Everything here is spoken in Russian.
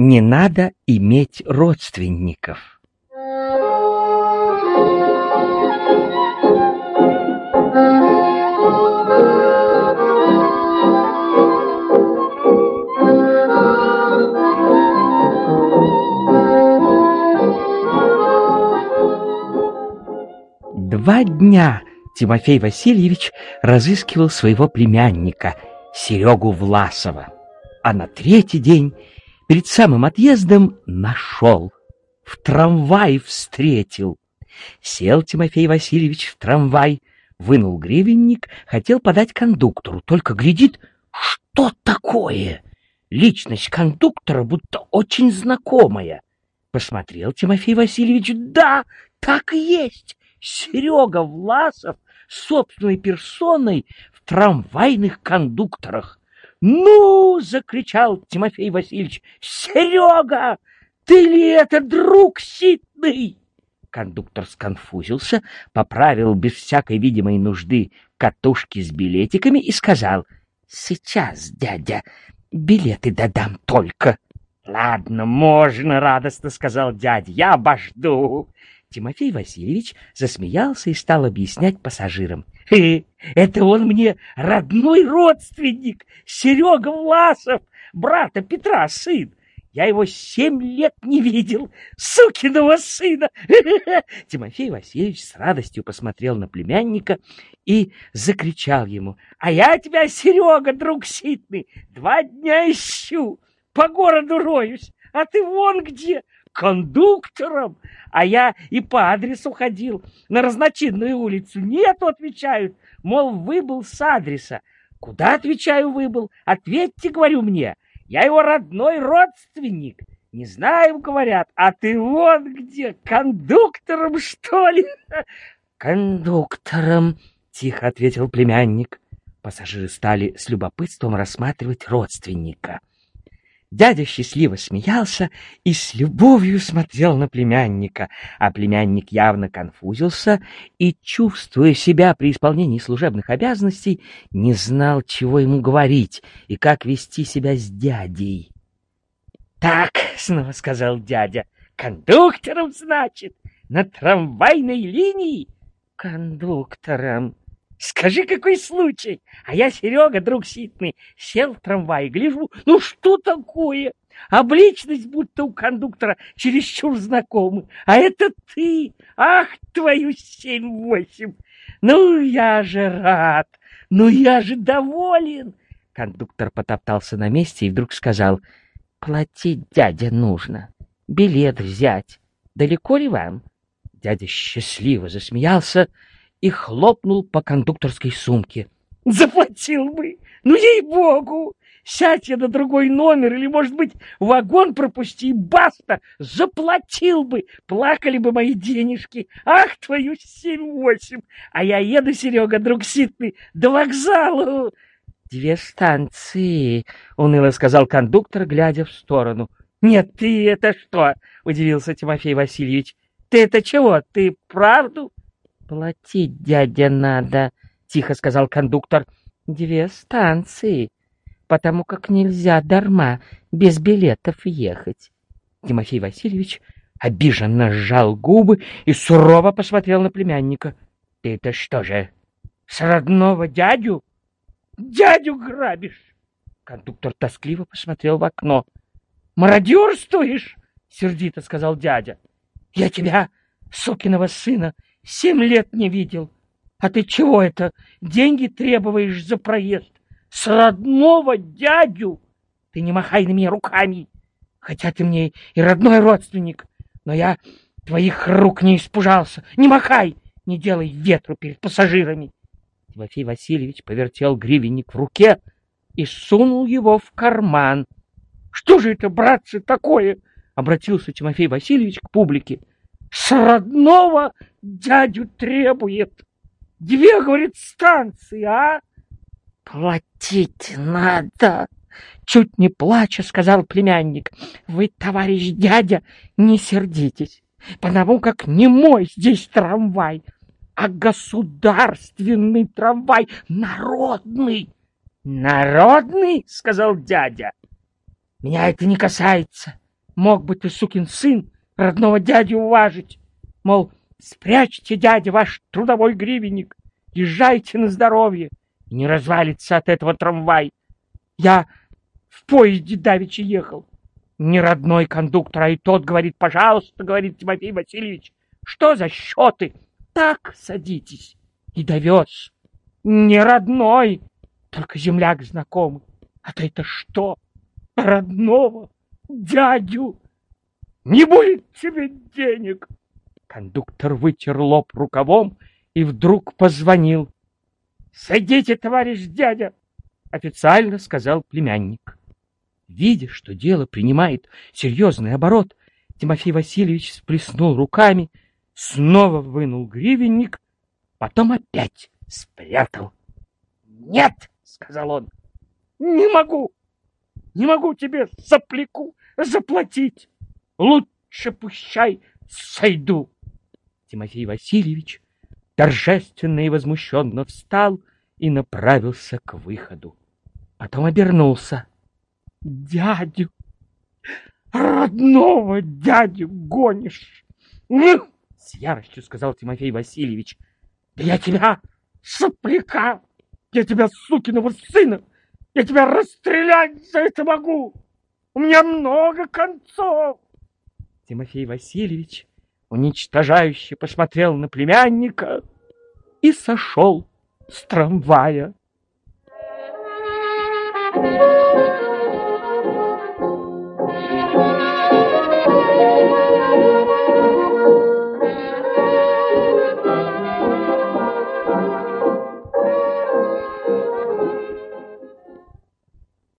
Не надо иметь родственников. Два дня Тимофей Васильевич разыскивал своего племянника, Серегу Власова. А на третий день, перед самым отъездом, нашел. В трамвай встретил. Сел Тимофей Васильевич в трамвай, вынул гривенник, хотел подать кондуктору, только глядит, что такое? Личность кондуктора будто очень знакомая. Посмотрел Тимофей Васильевич, да, так и есть. Серега Власов собственной персоной в трамвайных кондукторах. «Ну!» — закричал Тимофей Васильевич. «Серега! Ты ли это друг ситный?» Кондуктор сконфузился, поправил без всякой видимой нужды катушки с билетиками и сказал «Сейчас, дядя, билеты додам только». «Ладно, можно», — радостно сказал дядя, — «я обожду». Тимофей Васильевич засмеялся и стал объяснять пассажирам. «Э, «Это он мне родной родственник, Серега Власов, брата Петра сын. Я его семь лет не видел, сукиного сына!» Тимофей Васильевич с радостью посмотрел на племянника и закричал ему. «А я тебя, Серега, друг ситный, два дня ищу, по городу роюсь, а ты вон где, кондуктором, а я и по адресу ходил, на разночинную улицу. Нет, отвечают, мол, выбыл с адреса. Куда, отвечаю, выбыл? Ответьте, говорю мне, я его родной родственник. Не знаю, говорят, а ты вон где, кондуктором, что ли? Кондуктором, тихо ответил племянник. Пассажиры стали с любопытством рассматривать родственника. Дядя счастливо смеялся и с любовью смотрел на племянника, а племянник явно конфузился и, чувствуя себя при исполнении служебных обязанностей, не знал, чего ему говорить и как вести себя с дядей. — Так, — снова сказал дядя, — кондуктором, значит, на трамвайной линии? — Кондуктором, Скажи, какой случай? А я, Серега, друг ситный, сел в трамвай, гляжу, ну что такое? Обличность будто у кондуктора чересчур знакомы. А это ты! Ах, твою семь-восемь! Ну, я же рад! Ну, я же доволен! Кондуктор потоптался на месте и вдруг сказал, платить дядя нужно, билет взять. Далеко ли вам? Дядя счастливо засмеялся, и хлопнул по кондукторской сумке. «Заплатил бы! Ну, ей-богу! Сядь я на другой номер или, может быть, вагон пропусти, баста! Заплатил бы! Плакали бы мои денежки! Ах, твою семь-восемь! А я еду, Серега, друг ситный, до вокзала!» «Две станции», — уныло сказал кондуктор, глядя в сторону. «Нет, ты это что?» — удивился Тимофей Васильевич. «Ты это чего? Ты правду?» «Платить, дядя, надо», — тихо сказал кондуктор. «Две станции, потому как нельзя дарма без билетов ехать». Тимофей Васильевич обиженно сжал губы и сурово посмотрел на племянника. «Ты это что же, с родного дядю? Дядю грабишь?» Кондуктор тоскливо посмотрел в окно. «Мародерствуешь?» — сердито сказал дядя. «Я тебя, сукиного сына, Семь лет не видел. А ты чего это, деньги требуешь за проезд? С родного дядю? Ты не махай на меня руками, хотя ты мне и родной родственник, но я твоих рук не испужался. Не махай, не делай ветру перед пассажирами. Тимофей Васильевич повертел гривенник в руке и сунул его в карман. — Что же это, братцы, такое? — обратился Тимофей Васильевич к публике. С родного дядю требует. Две, говорит, станции, а? Платить надо. Чуть не плача, сказал племянник. Вы, товарищ дядя, не сердитесь, потому как не мой здесь трамвай, а государственный трамвай, народный. Народный, сказал дядя. Меня это не касается. Мог бы ты, сукин сын, родного дядю уважить. Мол, спрячьте, дядя, ваш трудовой гривенник, езжайте на здоровье, и не развалится от этого трамвай. Я в поезде давеча ехал. Не родной кондуктор, а и тот говорит, пожалуйста, говорит Тимофей Васильевич, что за счеты? Так, садитесь. И довез. Не родной, только земляк знакомый. А то это что? Родного дядю. Не будет тебе денег. Кондуктор вытер лоб рукавом и вдруг позвонил. «Садите, товарищ дядя!» — официально сказал племянник. Видя, что дело принимает серьезный оборот, Тимофей Васильевич сплеснул руками, снова вынул гривенник, потом опять спрятал. «Нет!» — сказал он. «Не могу! Не могу тебе, сопляку, заплатить! Лучше пущай сойду!» Тимофей Васильевич торжественно и возмущенно встал и направился к выходу. Потом обернулся. «Дядю! Родного дядю гонишь!» С яростью сказал Тимофей Васильевич. «Да я тебя, сопляка! Я тебя, сукиного сына! Я тебя расстрелять за это могу! У меня много концов!» Тимофей Васильевич уничтожающе посмотрел на племянника и сошел с трамвая. Thank you.